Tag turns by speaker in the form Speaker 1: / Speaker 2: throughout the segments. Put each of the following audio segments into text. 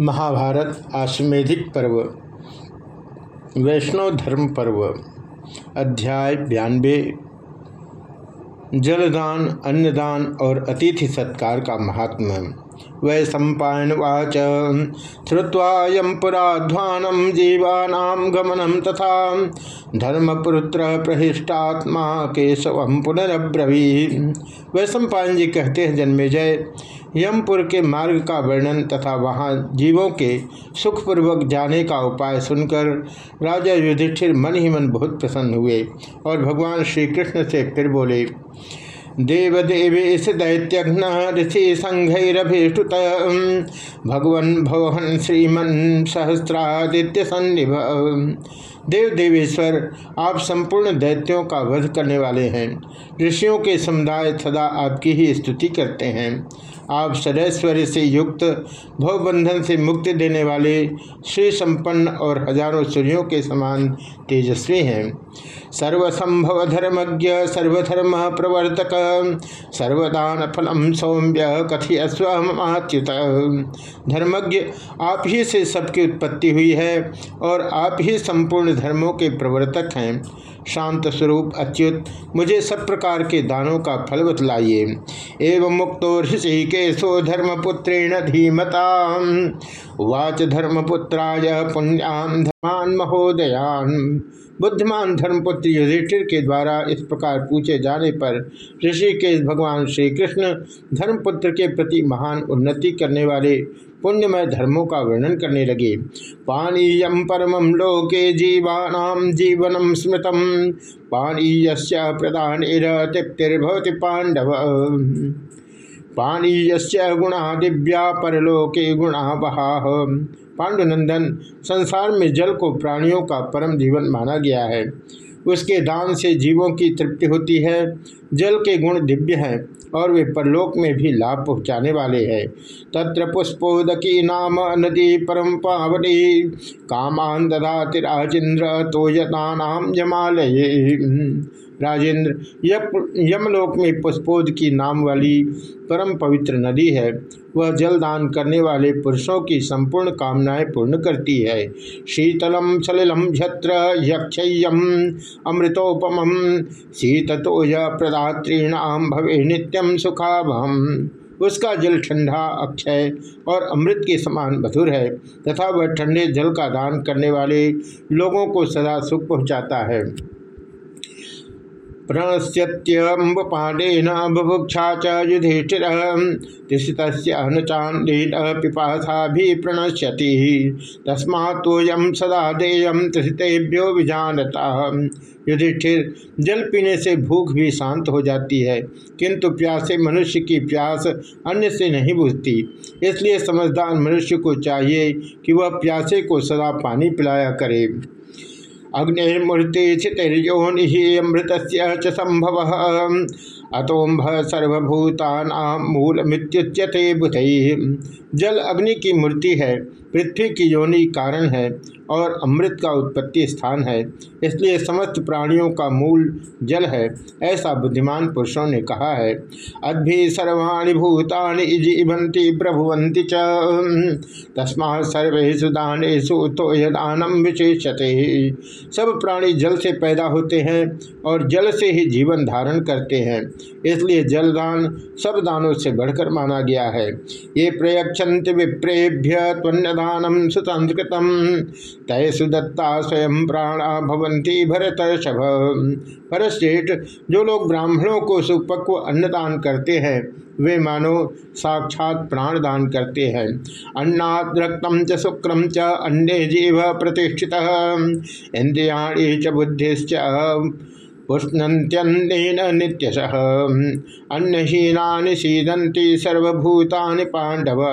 Speaker 1: महाभारत आश्वेधिक पर्व, वैष्णव धर्म पर्व, अध्याय बयानबे जलदान, अन्नदान और अतिथि सत्कार का महात्मा वै सम्पावाच श्रुवायम पुराध्वानम जीवानाम गमनम तथा धर्मपुत्र प्रहिष्टात्मा केशव पुनरब्रवी वै सम्पायन जी कहते हैं जन्मे जय यमपुर के मार्ग का वर्णन तथा वहाँ जीवों के सुखपूर्वक जाने का उपाय सुनकर राजा युधिष्ठिर मन ही मन बहुत प्रसन्न हुए और भगवान श्री कृष्ण से फिर बोले देवदेवेश दैत्यघ्न ऋषि संघरभिष्टुत भगवन भवन श्रीमन सहस्रादित्य सन्निभ देव देवेश्वर आप संपूर्ण दैत्यों का वध करने वाले हैं। ऋषियों के समुदाय सदा आपकी ही स्तुति करते हैं। आप सदैश्वर्य से युक्त, भवबंधन से मुक्ति देने वाले श्री संपन्न और हज़ारों सूर्यों के समान तेजस्वी हैं। सर्वसंभव धर्मज्ञ, सर्वधर्म प्रवर्तक, सर्वदान फलम सौम्य कथि अस्वच्युत धर्मज्ञ आप ही से सबकी उत्पत्ति हुई है और आप ही संपूर्ण धर्मों के प्रवर्तक हैं। शांत स्वरूप, अच्युत, मुझे सब प्रकार के दानों का फल बतलाइए। एवं मुक्तो ऋषिकेशो धर्मपुत्रेण धीमता। वाच धर्मपुत्राय पुण्याम धर्मान महोदयान। बुद्धिमान धर्मपुत्र युधिष्ठिर के द्वारा इस प्रकार पूछे जाने पर ऋषिकेश भगवान श्री कृष्ण धर्मपुत्र के प्रति महान उन्नति करने वाले पुण्यमय धर्मों का वर्णन करने लगे। पानीय परम लोके जीवानाम जीवनम स्मृतम। पानीय प्रदान तृप्तिर्भवती पांडव पानीय गुणा दिव्या परलोके गुणा बहा पांडुनंदन संसार में जल को प्राणियों का परम जीवन माना गया है। उसके दान से जीवों की तृप्ति होती है, जल के गुण दिव्य हैं और वे परलोक में भी लाभ पहुँचाने वाले हैं। तत्र पुष्पोदकी नाम नदी परम पावनी कामान दधा तिराजिंद्र तो नाम जमालय। राजेंद्र यमलोक में पुष्पोद की नाम वाली परम पवित्र नदी है। वह जल दान करने वाले पुरुषों की संपूर्ण कामनाएँ पूर्ण करती है। शीतलम सलिलम छत्र यक्षय्यम अमृतोपम शीततोज प्रदात्रीणाम भवे नित्यम सुखाभम उसका जल ठंडा, अक्षय और अमृत के समान मधुर है तथा वह ठंडे जल का दान करने वाले लोगों को सदा सुख पहुँचाता है। प्रणश्यत्यम्ब पाण्डेन बुभुक्षा च युधिष्ठिर। तिषित न चांदेन भी प्रणश्यति तस्मात्म सदा देयम त्रिषितेभ्यो विजानता। युधिष्ठिर, जल पीने से भूख भी शांत हो जाती है, किंतु प्यासे मनुष्य की प्यास अन्य से नहीं बुझती। इसलिए समझदार मनुष्य को चाहिए कि वह प्यासे को सदा पानी पिलाया करे। अग्निर्मूर्ति क्षितिर्योनि अमृत संभव। अतोम्भ सर्वभूता मूल मृत्युच्यते बुध। जल अग्नि की मूर्ति है। पृथ्वी की योनि कारण है और अमृत का उत्पत्ति स्थान है। इसलिए समस्त प्राणियों का मूल जल है, ऐसा बुद्धिमान पुरुषों ने कहा है। अद्भि सर्वाणी भूतानि जीवंती प्रभुवंती च। तस्मा सर्वेशु दानेशु तो यदानम विशेषते। सब प्राणी जल से पैदा होते हैं और जल से ही जीवन धारण करते हैं। इसलिए जलदान सब दानों से बढ़कर माना गया है। ये प्रयक्षंत विप्रेभ्य त्वन्यदानम सुतंत्रतम तय सुदत्ता स्वयं प्राणा भवंती भरत शभ। परश्रेष्ठ जो लोग ब्राह्मणों को सुपक्व अन्नदान करते हैं, वे मानो साक्षात प्राण दान करते हैं। अन्नाद रक्तम च शुक्रम च अन्य जीव प्रतिष्ठित। इंद्रियाणी च बुद्धिश्च उष्णन्त्यन्नेन नित्यश। अन्नहीना सीदंती सर्वभूतानि पांडव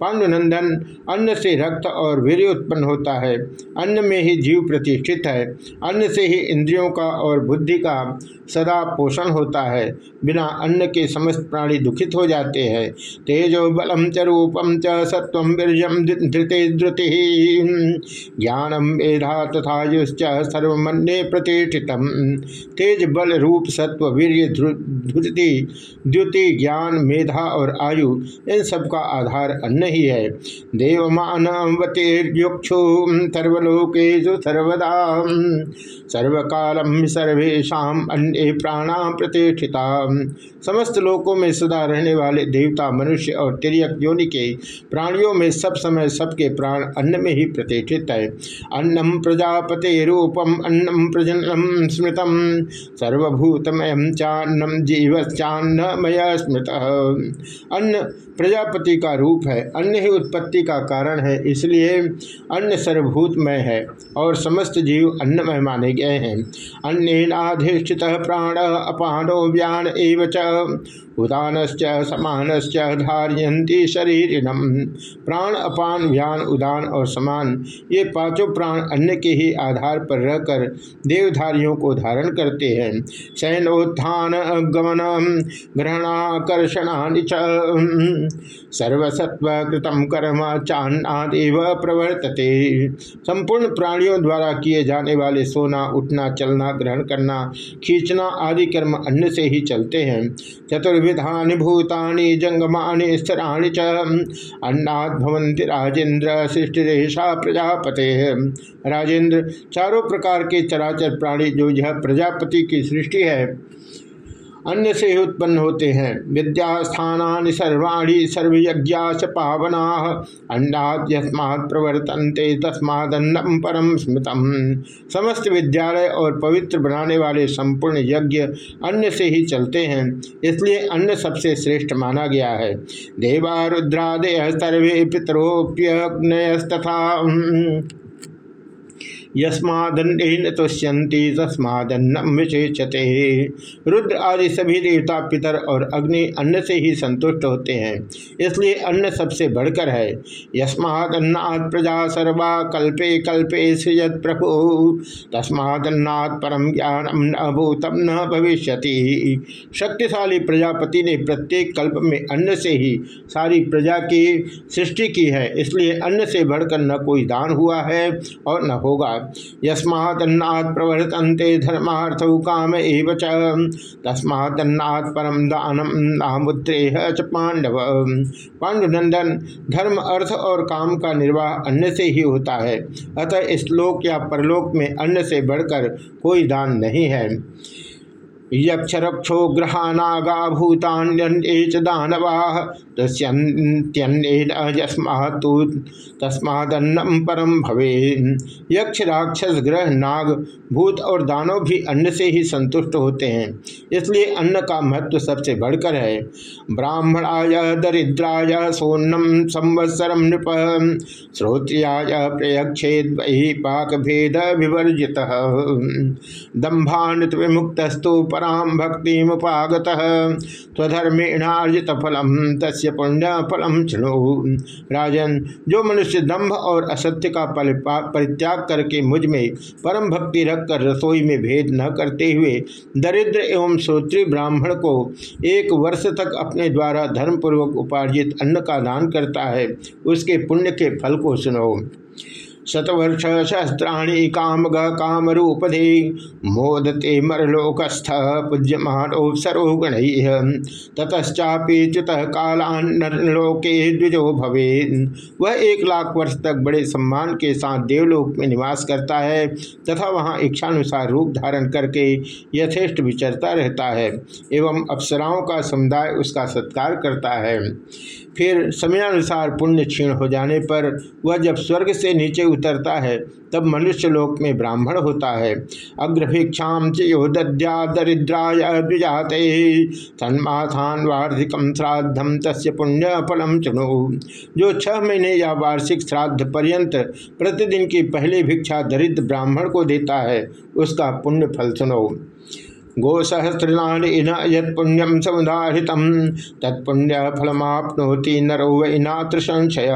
Speaker 1: पांडुनंदन अन्न से रक्त और वीर उत्पन्न होता है। अन्न में ही जीव प्रतिष्ठित है। अन्न से ही इंद्रियों का और बुद्धि का सदा पोषण होता है। बिना अन्न के समस्त प्राणी दुखित हो जाते हैं। तेजो बलम च रूपम च सत्व वीरजम धृते धृति। ज्ञानम मेधा तथा युश्च सर्वमन्ये प्रतिष्ठित तेज बल रूप सत्व, वीर्य धुति द्युति, ज्ञान, मेधा और आयु, इन सब का आधार अन्न ही है। देवमानवतेर्युक्षु सर्वलोकेशु सर्वदा, सर्वकालम सर्वेशा अन्य प्राणा प्रतिष्ठिता समस्त लोकों में सदा रहने वाले देवता, मनुष्य और तिरक योनि के प्राणियों में सब समय सबके प्राण अन्न में ही प्रतिष्ठित है। अन्नम प्रजापते रूपम, अन्नम प्रजनम स्मृतम। सर्वभूतमय चान्नम जीवश्चान्नमय स्मृत अन्न प्रजापति का रूप है, अन्न ही उत्पत्ति का कारण है, इसलिए अन्न सर्वभूतमय है, और समस्त जीव अन्नमय माने गए हैं। अन्नाधिष्ठित प्राण अपानो व्यान एवं उदानश्च, समानश्च धारियंती शरीरिनम प्राण, अपान, व्यान, उदान और समान, ये पाँचों प्राण अन्न के ही आधार पर रहकर देवधारियों को धारण करते हैं। शयनोत्थान गमन ग्रहणाकर्षणा सर्वसत्व कृतम कर्म चान्नादेव प्रवर्तते। संपूर्ण प्राणियों द्वारा किए जाने वाले सोना, उठना, चलना, ग्रहण करना, खींचना आदि कर्म अन्न से ही चलते हैं। चतुर्विधानि भूतानि, जंगमानि, स्थिराणि च। अन्नाद भवंति राजेंद्र सृष्टिरेशा प्रजापते। राजेंद्र, चारों प्रकार के चराचर प्राणी जो यह प्रजापति की सृष्टि है। अन्य से ही उत्पन्न होते हैं। विद्यास्थानी सर्वाणी सर्वयज्ञा च पावना। अन्नाद यस्मात् प्रवर्तनते तस्मादन्नम परम स्मृतम। समस्त विद्यालय और पवित्र बनाने वाले संपूर्ण यज्ञ अन्य से ही चलते हैं। इसलिए अन्न सबसे श्रेष्ठ माना गया है। देवा रुद्रादय सर्वे पितरोप्यग्नयस्तथा यस्मादन्न तुष्यंती तस्मादन्नम विशेषते रुद्र आदि सभी देवता, पितर और अग्नि अन्न से ही संतुष्ट होते हैं, इसलिए अन्न सबसे बढ़कर है। यस्मादन्नात् प्रजा सर्वा कल्पे कल्पे सृजत प्रभु। तस्मादन्नात् परम ज्ञानम न भूतम न भविष्य शक्तिशाली प्रजापति ने प्रत्येक कल्प में अन्न से ही सारी प्रजा की सृष्टि की है, इसलिए अन्न से बढ़कर न कोई दान हुआ है और न होगा। यस्मान्नात् प्रवर्तन्ते धर्मार्थ काम एव तन्ना परम दानम च पांडव पांडुनंदन धर्म, अर्थ और काम का निर्वाह अन्य से ही होता है। अतः इस लोक या परलोक में अन्न से बढ़कर कोई दान नहीं है। यक्षरक्षो ग्रहानागा भूतान्ये दानवा तस्मात्तु तस्मादन्नम परम भवे यक्ष राक्षस ग्रह नाग भूत और दानव भी अन्न से ही संतुष्ट होते हैं, इसलिए अन्न का महत्व सबसे बढ़कर है। ब्राह्मणाय, दरिद्राय सोन्नम संवत्सरम नृप, श्रोत्रियाय, प्रयक्षेद वही पाक भेद विवर्जित विमुक्तस्तु पराम भक्ति मुगत स्वधर्मेणार्जित फलम तस्य पुण्य फलम चुनो राजन, जो मनुष्य दंभ और असत्य का परित्याग करके मुझमें परम भक्ति रखकर रसोई में भेद न करते हुए, दरिद्र एवं श्रोत्री ब्राह्मण को एक वर्ष तक अपने द्वारा धर्मपूर्वक उपार्जित अन्न का दान करता है, उसके पुण्य के फल को सुनो। शतवर्ष सहस्राणी काम ग काम रूपधे मोदते मरलोकस्थ पूज्यमानोपसरो गण ततश्चापी च्युत कालान्नलोके द्विजो भवे वह एक लाख वर्ष तक बड़े सम्मान के साथ देवलोक में निवास करता है, तथा वहाँ इच्छानुसार रूप धारण करके यथेष्ट विचरता रहता है, एवं अप्सराओं का समुदाय उसका सत्कार करता है। फिर समयानुसार पुण्य क्षीण हो जाने पर वह जब स्वर्ग से नीचे उतरता है, तब मनुष्य लोक में ब्राह्मण होता है। अग्रभिक्षा चो दद्या दरिद्राय सन्माथान वार्षिकम श्राद्धम तस्य पुण्य फलम चुनो जो छह महीने या वार्षिक श्राद्ध पर्यंत प्रतिदिन की पहली भिक्षा दरिद्र ब्राह्मण को देता है, उसका पुण्य फल सुनो। गोसहस्रनान यत्पुण्यम समुदारित तत्पुण्य फलमापनोति नरो वनात्र संशय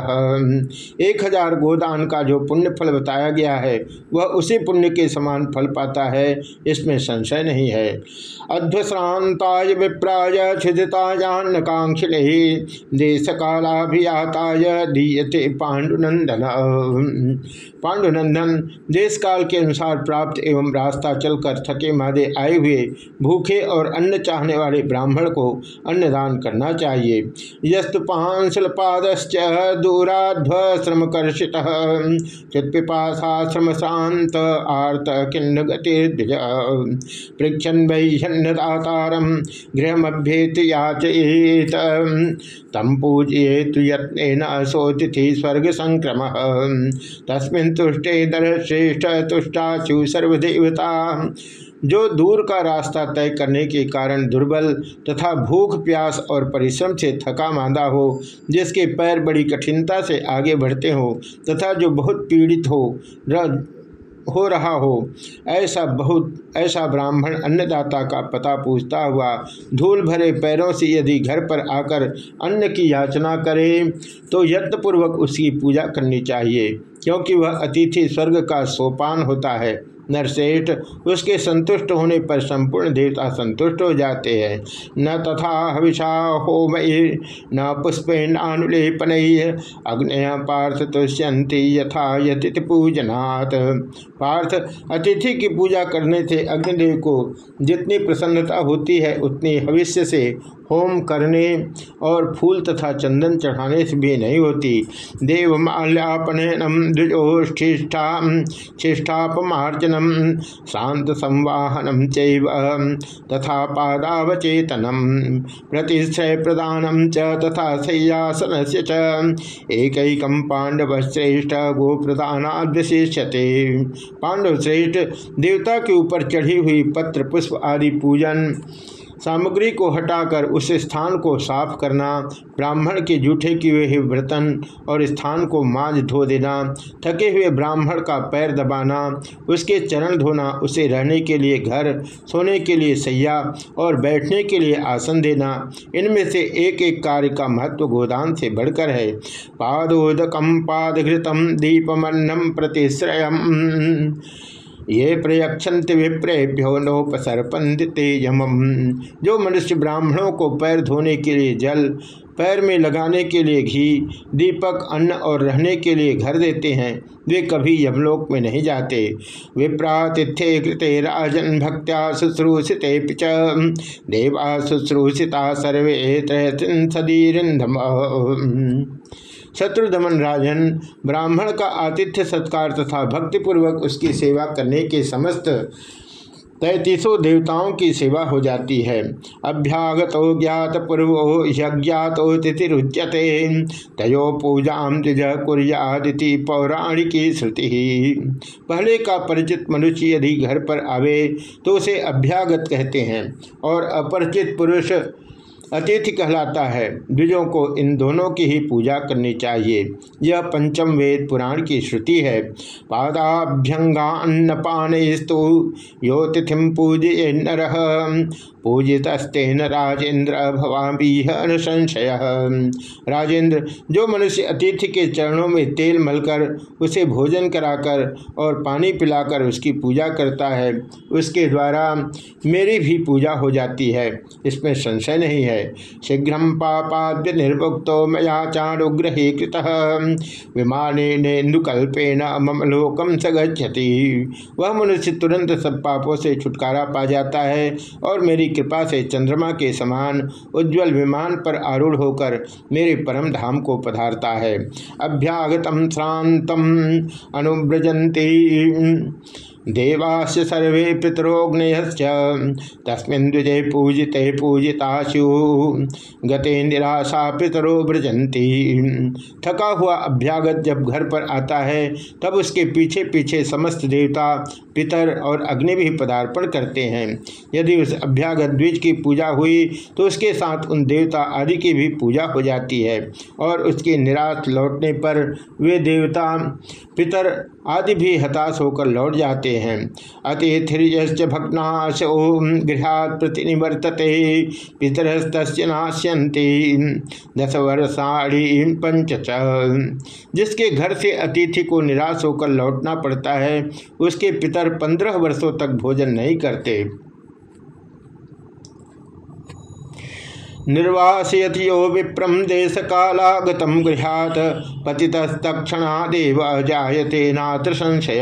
Speaker 1: एक हज़ार गोदान का जो पुण्य फल बताया गया है, वह उसी पुण्य के समान फल पाता है, इसमें संशय नहीं है। अध्वश्रांताय विप्राय छिदितायान्न कांक्षिण देश कालाभियाताय दीयते पांडुनंदन। पांडुनंदन देश काल के अनुसार प्राप्त एवं रास्ता चलकर थके मादे आए हुए भूखे और अन्न चाहने वाले ब्राह्मण को अन्नदान करना चाहिए। यस्तु पांसलपादश्च दूराध्व श्रम कर्षित चित्पिपाशा श्रम शांत आर्त किन्न गतिर्द्विज पृक्षन वैन्नदातारम गृहमभ्येत याचयेत। तम पूजयेत यत्न सोतिथि स्वर्ग संक्रम तस्मिन तुष्टे दर श्रेष्ठ तुष्टाचु सर्वदेवता जो दूर का रास्ता तय करने के कारण दुर्बल तथा भूख, प्यास और परिश्रम से थका मांदा हो, जिसके पैर बड़ी कठिनता से आगे बढ़ते हो तथा जो बहुत पीड़ित हो हो रहा हो, ऐसा बहुत, ऐसा ब्राह्मण अन्नदाता का पता पूछता हुआ धूल भरे पैरों से यदि घर पर आकर अन्न की याचना करे तो यत्नपूर्वक उसकी पूजा करनी चाहिए, क्योंकि वह अतिथि स्वर्ग का सोपान होता है। नरश्रेष्ठ उसके संतुष्ट होने पर संपूर्ण देवता संतुष्ट हो जाते हैं। न तथा हविषा होम न पुष्पेणानुलेपन अग्नय पार्थ तुष्यंती यथा यतिथि पूजनाथ पार्थ अतिथि की पूजा करने से अग्निदेव को जितनी प्रसन्नता होती है, उतनी हविष्य से होम करने और फूल तथा चंदन चढ़ाने से भी नहीं होती। देव माल्यापनम द्विजोष्ठिष्ठा शिष्ठापमार्जनम शांत संवाहनम चैव तथा पादावचेतनम प्रतिश्रय प्रदानम च तथा शय्यासन से एक पांडव श्रेष्ठ गो प्रदानाद्विशिष्यते पांडव श्रेष्ठ देवता के ऊपर चढ़ी हुई पत्र, पुष्प आदि पूजन सामग्री को हटाकर उस स्थान को साफ़ करना, ब्राह्मण के जूठे किए हुए बर्तन और स्थान को मांझ धो देना, थके हुए ब्राह्मण का पैर दबाना, उसके चरण धोना, उसे रहने के लिए घर, सोने के लिए सैया और बैठने के लिए आसन देना, इनमें से एक एक कार्य का महत्व गोदान से बढ़कर है। पादोदकम पादघृतम दीपमन्नम प्रतिश्रयम। ये प्रयक्षंत विप्रेभ्यो नोपसर्पंदिते यमम जो मनुष्य ब्राह्मणों को पैर धोने के लिए जल, पैर में लगाने के लिए घी, दीपक, अन्न और रहने के लिए घर देते हैं, वे कभी यमलोक में नहीं जाते। विप्रातिथ्य कृते राजन भक्त्या शुश्रूषित देवा शुश्रूषिता सर्वे सदीरिंधम शत्रुदमन राजन, ब्राह्मण का आतिथ्य, सत्कार तथा भक्तिपूर्वक उसकी सेवा करने के समस्त तैतीसों देवताओं की सेवा हो जाती है। अभ्यागत ज्ञात पूर्वो यज्ञातो तिथिरुच्यते, तयो पूजा तिज कुरियादिति पौराणिकी श्रुति। पहले का परिचित मनुष्य यदि घर पर आवे तो उसे अभ्यागत कहते हैं, और अपरिचित पुरुष अतिथि कहलाता है। द्विजों को इन दोनों की ही पूजा करनी चाहिए। यह पंचम वेद पुराण की श्रुति है। पादाभ्यंगा अन्न पान स्तु यो तिथिम पूजय नर पूजितस्तेन राजेंद्र भवामी संशय। राजेंद्र जो मनुष्य अतिथि के चरणों में तेल मलकर उसे भोजन कराकर और पानी पिलाकर उसकी पूजा करता है, उसके द्वारा मेरी भी पूजा हो जाती है। इसमें संशय नहीं है। शीघ्र पापाद्य निर्मुक्तो मया चाणुग्रही कृत विमानेन्दुकल्पेन मम लोकम सगछति वह मनुष्य तुरंत सब पापों से छुटकारा पा जाता है और मेरी कृपा से चंद्रमा के समान उज्ज्वल विमान पर आरूढ़ होकर मेरे परम धाम को पधारता है। अभ्यागतम श्रांतम, अनुव्रजंती। देवास्य सर्वे पितरोग्नय तस्मिन् द्विजे पूजिते पूजिताशु। गते निराशा पितरो ब्रजंती थका हुआ अभ्यागत जब घर पर आता है, तब उसके पीछे पीछे समस्त देवता, पितर और अग्नि भी पदार्पण करते हैं। यदि उस अभ्यागत द्विज की पूजा हुई तो उसके साथ उन देवता आदि की भी पूजा हो जाती है। और उसके निराश लौटने पर वे देवता, पितर आदि भी हताश होकर लौट जाते हैं। अतिथिर्यश्च भग्नाश गृहात प्रतिनिवर्तते पितरस्त नाश्यंती दस वर्षाढ़ी पंच जिसके घर से अतिथि को निराश होकर लौटना पड़ता है, उसके पितर पंद्रह वर्षों तक भोजन नहीं करते। निर्वासयति यो विप्रम देश कालागत गृहात पतितस्तक्षणादेव जायते नात्र संशय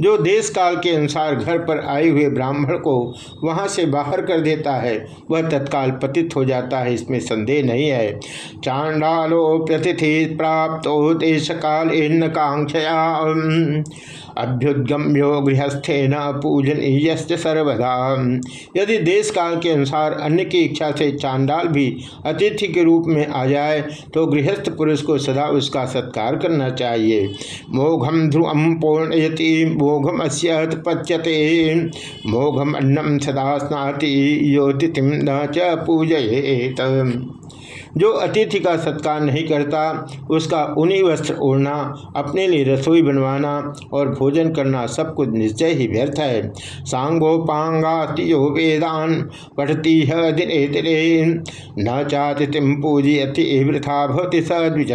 Speaker 1: जो देश काल के अनुसार घर पर आए हुए ब्राह्मण को वहाँ से बाहर कर देता है, वह तत्काल पतित हो जाता है, इसमें संदेह नहीं है। चांडालो प्रतिथि प्राप्त हो देश काल इन कांक्षया अभ्युद्गम्यो गृहस्थे न पूजनीय सर्वदा। यदि देश काल के अनुसार अन्य की इच्छा से चांडाल भी अतिथि के रूप में आ जाए तो गृहस्थ पुरुष को सदा उसका सत्कार करना चाहिए। मोघम ध्रुवम पूर्णयति, मोघम अस्य पच्यते। मोघम अन्नम सदा स्नाति योतिथिम न च पूजयेत। जो अतिथि का सत्कार नहीं करता, उसका उन्हीं वस्त्र ओढ़ना, अपने लिए रसोई बनवाना और भोजन करना सब कुछ निश्चय ही व्यर्थ है। सांगोपांगाति जो वेदान, पठती है दिने न चातिथिम पूजयति वृथा भवति सद्विज।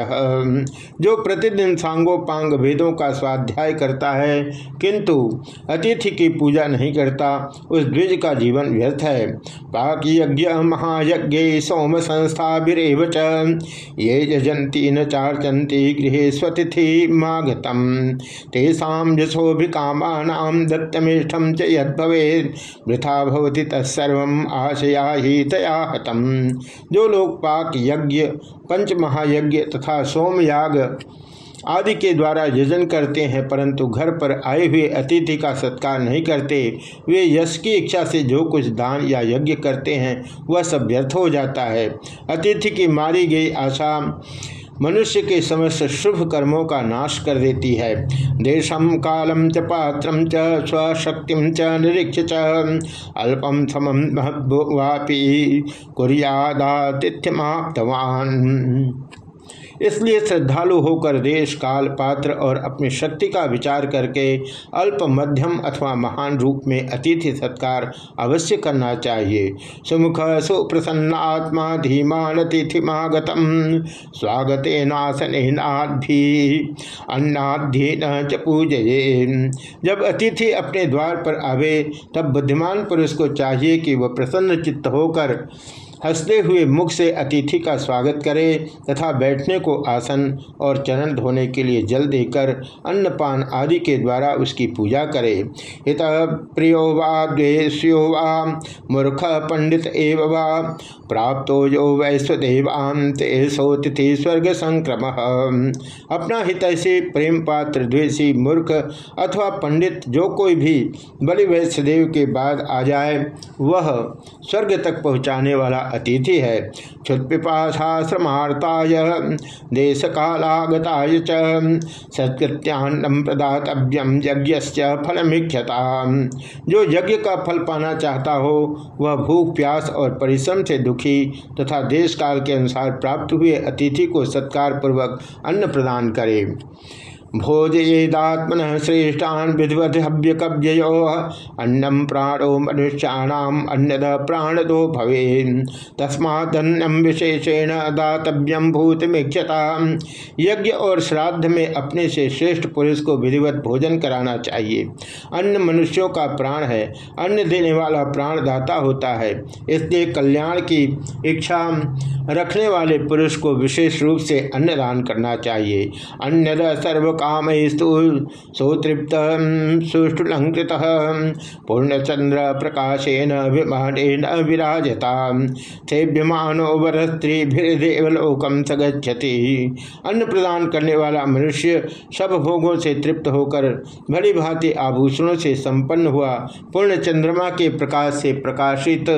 Speaker 1: जो प्रतिदिन सांगोपांग वेदों का स्वाध्याय करता है, किंतु अतिथि की पूजा नहीं करता, उस द्विज का जीवन व्यर्थ है। पाक यज्ञ महायज्ञ सोम संस्था ये यजंती न चार्चंती गृह स्वतिथि मागतम। तेषा यशोभिकामानाम दत्तमेष्ठम च यदे वृथा भवति तत्सर्व आशया ही तया हतम। जो लोग पाक यज्ञ पंच महायज्ञ तथा सोमयाग आदि के द्वारा यजन करते हैं, परंतु घर पर आए हुए अतिथि का सत्कार नहीं करते। वे यश की इच्छा से जो कुछ दान या यज्ञ करते हैं, वह सब व्यर्थ हो जाता है। अतिथि की मारी गई आशा मनुष्य के समस्त शुभ कर्मों का नाश कर देती है। देशम कालम च, पात्रम च स्वशक्ति च, निरीक्ष च। अल्पम समम वापी कुरियादातिथ्यमाप्तवान। इसलिए श्रद्धालु होकर देश, काल, पात्र और अपनी शक्ति का विचार करके अल्प, मध्यम अथवा महान रूप में अतिथि सत्कार अवश्य करना चाहिए। सुमुख सुप्रसन्न आत्मा धीमान अतिथिमागतम स्वागते च पूजये। जब अतिथि अपने द्वार पर आवे, तब बुद्धिमान पुरुष को चाहिए कि वह प्रसन्न चित्त होकर हँसते हुए मुख से अतिथि का स्वागत करे तथा बैठने को आसन और चरण धोने के लिए जल देकर अन्नपान आदि के द्वारा उसकी पूजा करे। इत प्रियो वा द्वेष्यो वा मूर्ख पंडित एव वा प्राप्त जो वैश्वदेवांत सोतिथि स्वर्ग संक्रम अपना हित से प्रेम पात्र द्वेषी मूर्ख अथवा पंडित जो कोई भी बलि वैश्वदेव के बाद आ जाए, वह स्वर्ग तक पहुँचाने वाला अतिथि है। क्षुत्पिपाशाश्रमार्ताय देश कालागताय च प्रदातव्यम यज्ञ फलमिख्यता जो यज्ञ का फल पाना चाहता हो, वह भूख, प्यास और परिश्रम से दुखी तथा देश काल के अनुसार प्राप्त हुए अतिथि को सत्कार पूर्वक अन्न प्रदान करे। भोजयेदात्मन श्रेष्ठान विधिवत हव्य कव्यो अन्नम प्राणो मनुष्याणाम अन्यद प्राणदो भवे तस्मात्न्यम विशेषेण दातव्यम भूतमीक्षता यज्ञ और श्राद्ध में अपने से श्रेष्ठ पुरुष को विधिवत भोजन कराना चाहिए। अन्न मनुष्यों का प्राण है अन्न देने वाला प्राण दाता होता है। इसलिए कल्याण की इच्छा रखने वाले पुरुष को विशेष रूप से अन्नदान करना चाहिए। अन्यद सर्व काम सुतृप्त सुष्टुलंकृत पूर्णचंद्र प्रकाशेन विमानेन विराजता सेभ्यमानो वरस्त्रीभिर्देवलोकम सगछति अन्न प्रदान करने वाला मनुष्य सब भोगों से तृप्त होकर भली भांति आभूषणों से संपन्न हुआ पूर्ण चंद्रमा के प्रकाश से प्रकाशित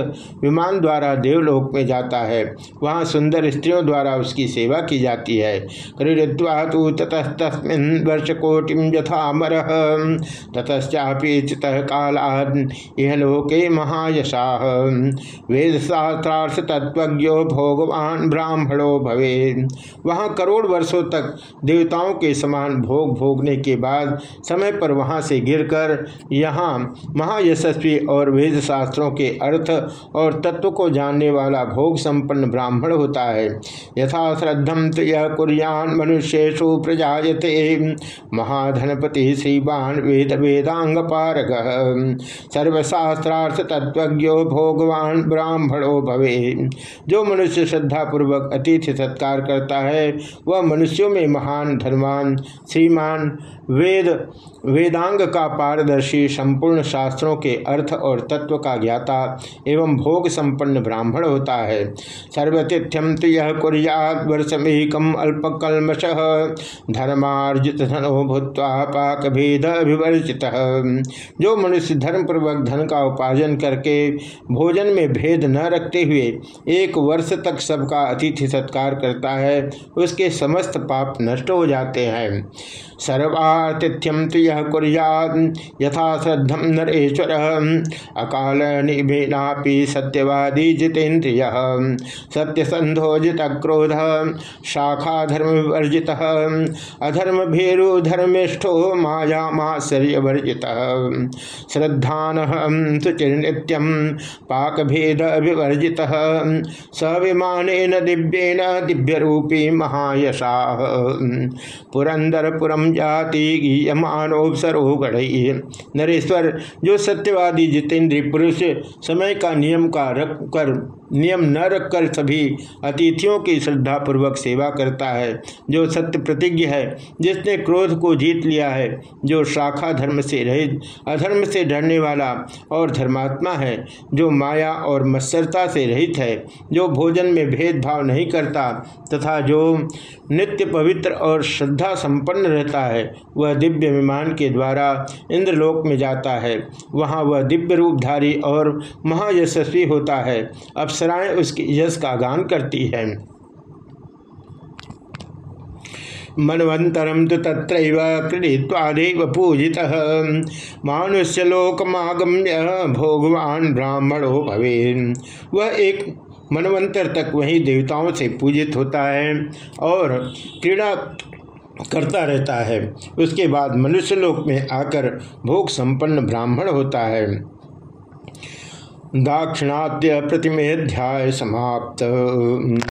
Speaker 1: विमान द्वारा देवलोक में जाता है। वहाँ सुंदर स्त्रियों द्वारा उसकी सेवा की जाती है। क्रीडित्वा तो ततस्तस्मिन वर्षकोटिम यथामर। ततश्चापी चित काला यह लोके महायशा। वेदशास्त्रार्थ तत्वज्ञो भोगवान ब्राह्मणो भवे वहाँ करोड़ वर्षों तक देवताओं के समान भोग भोगने के बाद समय पर वहाँ से गिरकर यहाँ महायशस्वी और वेद शास्त्रों के अर्थ और तत्व को जानने वाला भोग संपन्न ब्राह्मण होता है। यथा श्रद्धम तो यह कुरियान मनुष्यु प्रजाते महाधनपति श्रीवान वेद वेदांग पारग सर्वशास्त्रार्थ तत्वज्ञो भोगवान ब्राह्मणो भवे। जो मनुष्य श्रद्धापूर्वक अतिथि सत्कार करता है, वह मनुष्यों में महान धनवान श्रीमान वेद वेदांग का पारदर्शी संपूर्ण शास्त्रों के अर्थ और तत्व का ज्ञाता एवं भोग संपन्न ब्राह्मण होता है। सर्वतिथ्यम तो यह कुरियाद वर्षमेकम अल्पकलमश धर्मार्जित धनो भूतवा पाक भेद अभिवर्जित जो मनुष्य धर्मपूर्वक धन का उपार्जन करके भोजन में भेद न रखते हुए एक वर्ष तक सबका अतिथि सत्कार करता है, उसके समस्त पाप नष्ट हो जाते हैं। सर्वातिथ्यम तो यह कुरियाद यथा श्रद्धम नरेश्वर। अकाल निभेनापि सत्यवादी जितेन्द्रिय। सत्यसंधो जित क्रोध शाखा धर्म विवर्जित अधर्म भेरु धर्मिष्ठो माया माश्चर्य वर्जित श्रद्धान शुचिर्नित्यम पाक भेद विवर्जित सविमान दिव्येन दिव्य रूपी महायशा। पुरंदरपुरम जाति गीयमानोपसरो नरेश्वर, जो सत्यवादी जितेंद्रीय पुरुष, समय का नियम का रख कर नियम न रखकर सभी अतिथियों की श्रद्धापूर्वक सेवा करता है, जो सत्य प्रतिज्ञ है, जिसने क्रोध को जीत लिया है, जो शाखा धर्म से रहित, अधर्म से डरने वाला और धर्मात्मा है, जो माया और मत्सरता से रहित है, जो भोजन में भेदभाव नहीं करता तथा जो नित्य पवित्र और श्रद्धा संपन्न रहता है, वह दिव्य विमान के द्वारा इंद्रलोक में जाता है। वहाँ वह दिव्य रूपधारी और महायशस्वी होता है। अप्सराएँ उसके यश का गान करती हैं। मनवंतरम तो तत्रैव क्रीड़ित्वादेव पूजि मानुष्यलोकमागम्य भोगवान ब्राह्मणो भवे वह एक मनवंतर तक वही देवताओं से पूजित होता है और क्रीड़ा करता रहता है। उसके बाद मनुष्य लोक में आकर भोग संपन्न ब्राह्मण होता है। दाक्षिणात्य प्रतिमेध्याय समाप्त।